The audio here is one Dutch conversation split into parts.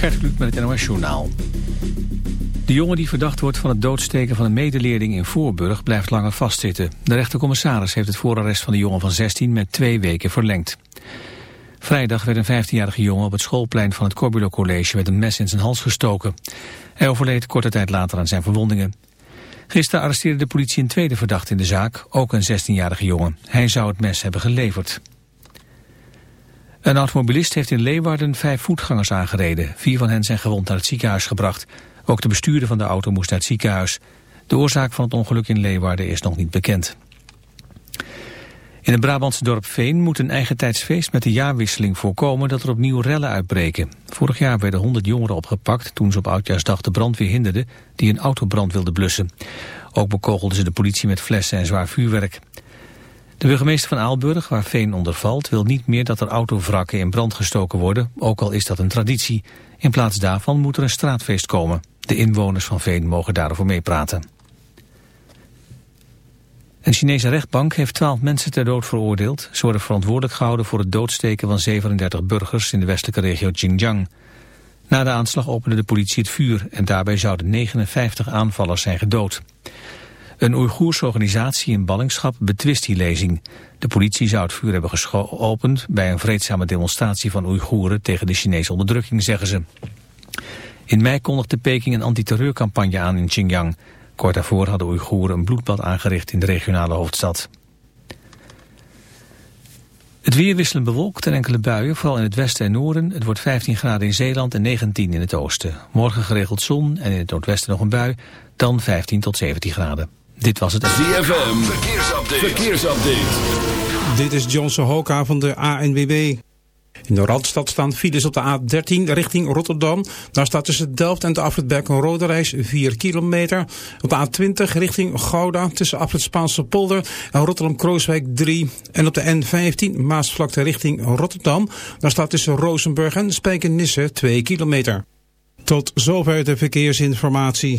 Gert Kluk met het NOS Journaal. De jongen die verdacht wordt van het doodsteken van een medeleerling in Voorburg blijft langer vastzitten. De rechtercommissaris heeft het voorarrest van de jongen van 16 met twee weken verlengd. Vrijdag werd een 15-jarige jongen op het schoolplein van het Corbulo College met een mes in zijn hals gestoken. Hij overleed korte tijd later aan zijn verwondingen. Gisteren arresteerde de politie een tweede verdachte in de zaak, ook een 16-jarige jongen. Hij zou het mes hebben geleverd. Een automobilist heeft in Leeuwarden vijf voetgangers aangereden. Vier van hen zijn gewond naar het ziekenhuis gebracht. Ook de bestuurder van de auto moest naar het ziekenhuis. De oorzaak van het ongeluk in Leeuwarden is nog niet bekend. In het Brabantse dorp Veen moet een eigen tijdsfeest met de jaarwisseling voorkomen dat er opnieuw rellen uitbreken. Vorig jaar werden 100 jongeren opgepakt toen ze op Oudjaarsdag de brandweer hinderden die een autobrand wilden blussen. Ook bekogelden ze de politie met flessen en zwaar vuurwerk. De burgemeester van Aalburg, waar Veen onder valt, wil niet meer dat er autovrakken in brand gestoken worden, ook al is dat een traditie. In plaats daarvan moet er een straatfeest komen. De inwoners van Veen mogen daarover meepraten. Een Chinese rechtbank heeft twaalf mensen ter dood veroordeeld. Ze worden verantwoordelijk gehouden voor het doodsteken van 37 burgers in de westelijke regio Xinjiang. Na de aanslag opende de politie het vuur en daarbij zouden 59 aanvallers zijn gedood. Een Oeigoerse organisatie in ballingschap betwist die lezing. De politie zou het vuur hebben geopend bij een vreedzame demonstratie van Oeigoeren tegen de Chinese onderdrukking, zeggen ze. In mei kondigde Peking een antiterreurcampagne aan in Xinjiang. Kort daarvoor hadden Oeigoeren een bloedbad aangericht in de regionale hoofdstad. Het weer wisselen bewolkt en enkele buien, vooral in het westen en noorden. Het wordt 15 graden in Zeeland en 19 in het oosten. Morgen geregeld zon en in het noordwesten nog een bui, dan 15 tot 17 graden. Dit was het... ZFM, verkeersupdate. verkeersupdate. Dit is Johnson Hoka van de ANWB. In de Randstad staan files op de A13 richting Rotterdam. Daar staat tussen Delft en de afrit een rode reis 4 kilometer. Op de A20 richting Gouda tussen afrit Spaanse polder en Rotterdam-Krooswijk 3. En op de N15 Maasvlakte richting Rotterdam. Daar staat tussen Rozenburg en Spijkenisse 2 kilometer. Tot zover de verkeersinformatie.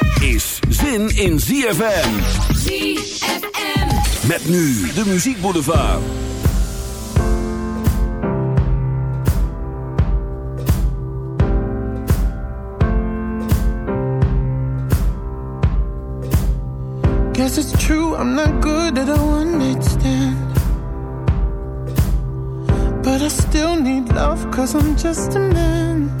Is zin in ZFM. ZFM. Met nu de muziekboulevard. Guess it's true, I'm not good at a one night stand. But I still need love, cause I'm just a man.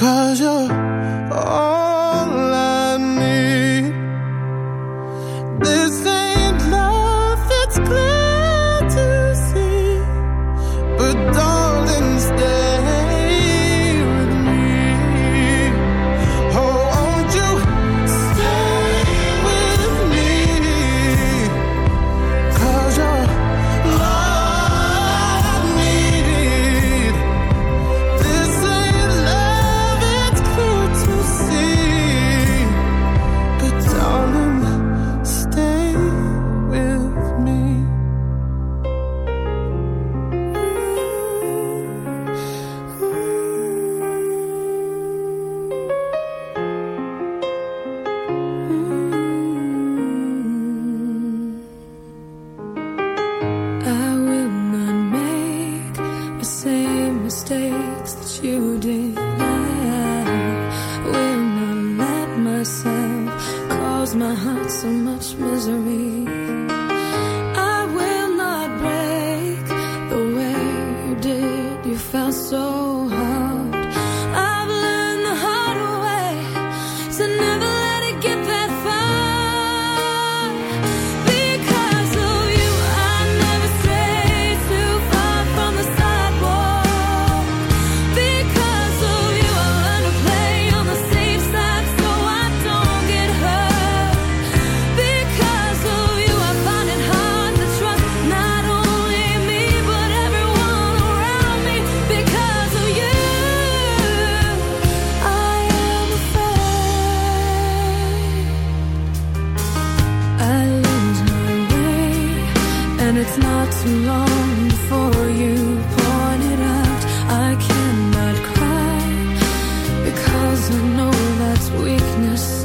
Cause you're all it's not too long before you point it out. I cannot cry because I know that's weakness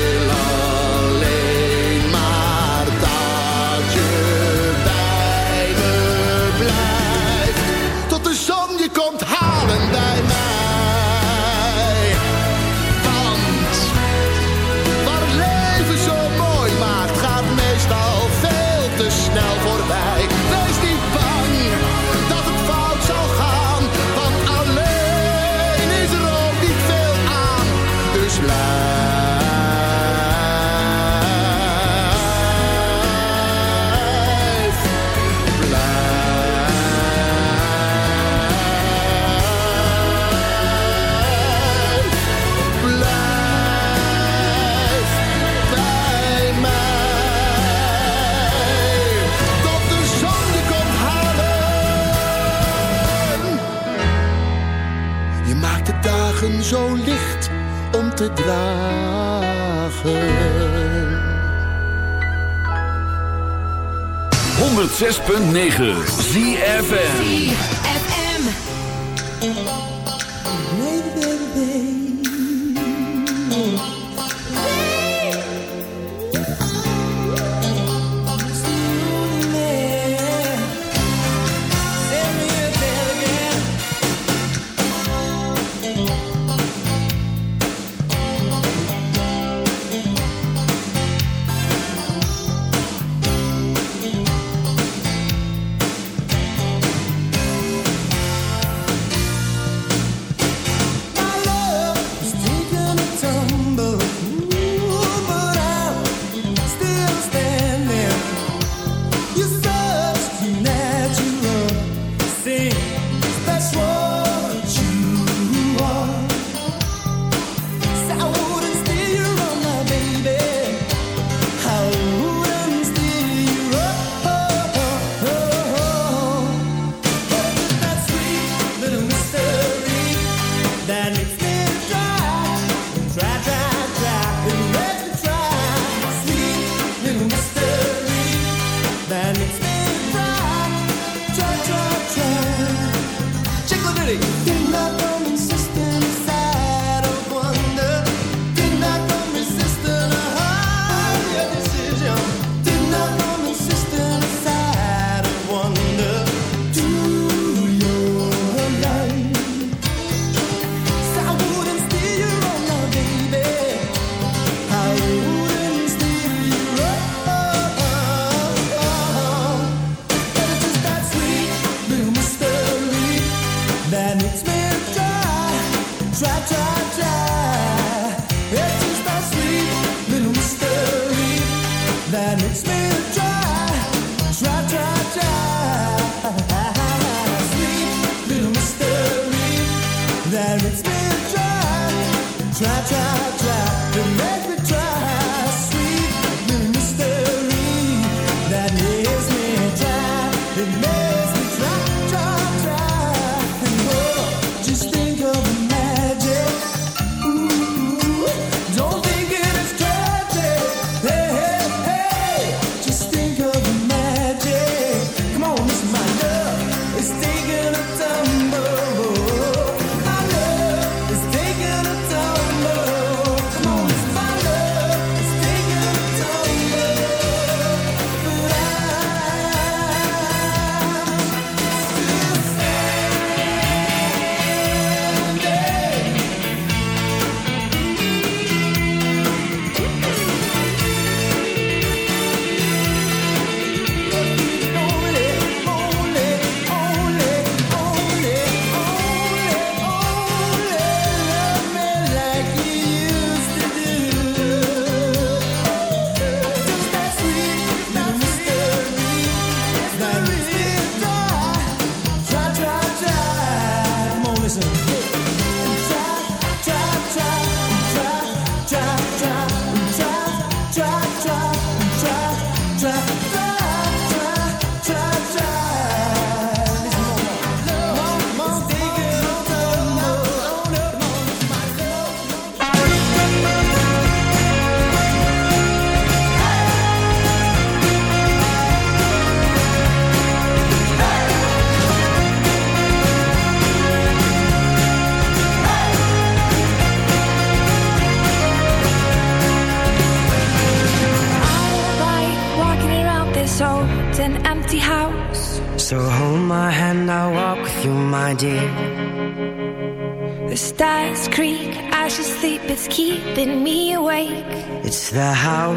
zo licht om te dragen. 106.9 ZFM.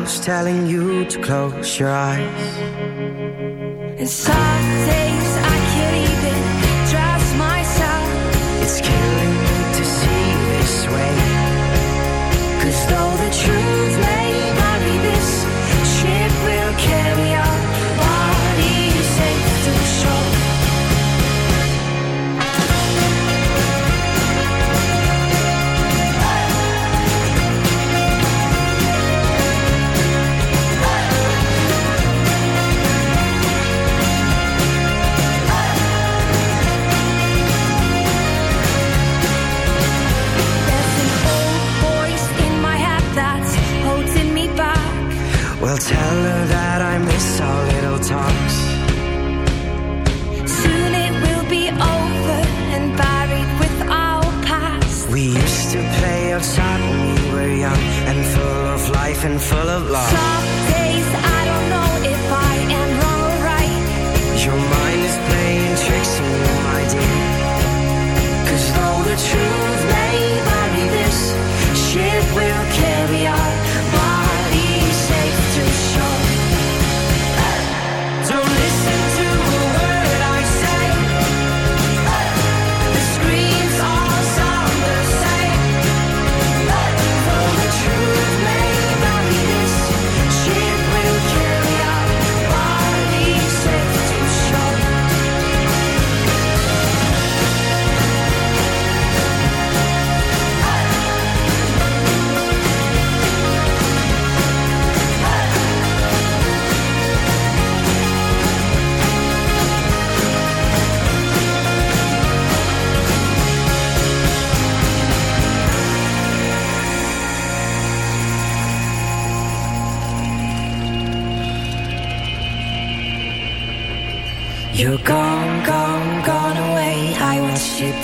voice telling you to close your eyes. And some days I can't even trust myself. It's killing.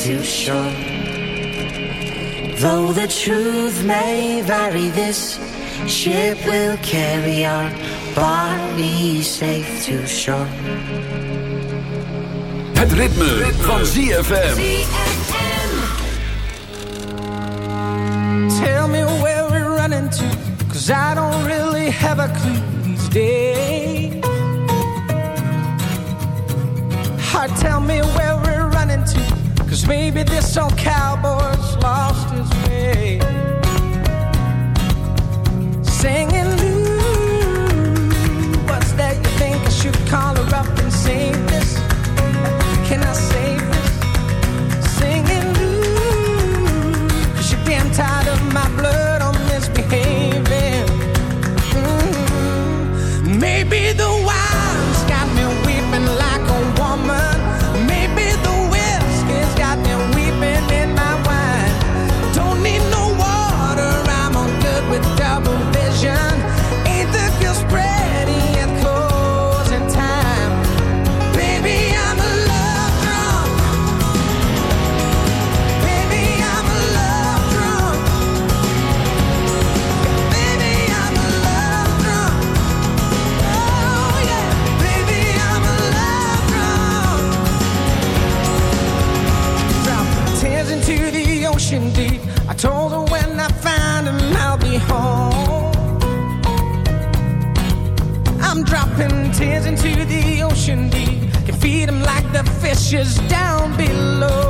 too sure. Though the truth may vary, this ship will carry our body safe to shore. Het ritme, ritme. van ZFM. Tell me where we're running to, cause I don't really have a clue these days. Heart, tell me where we're Cause maybe this old cowboy's lost his way. Singing tears into the ocean deep. Can feed them like the fishes down below.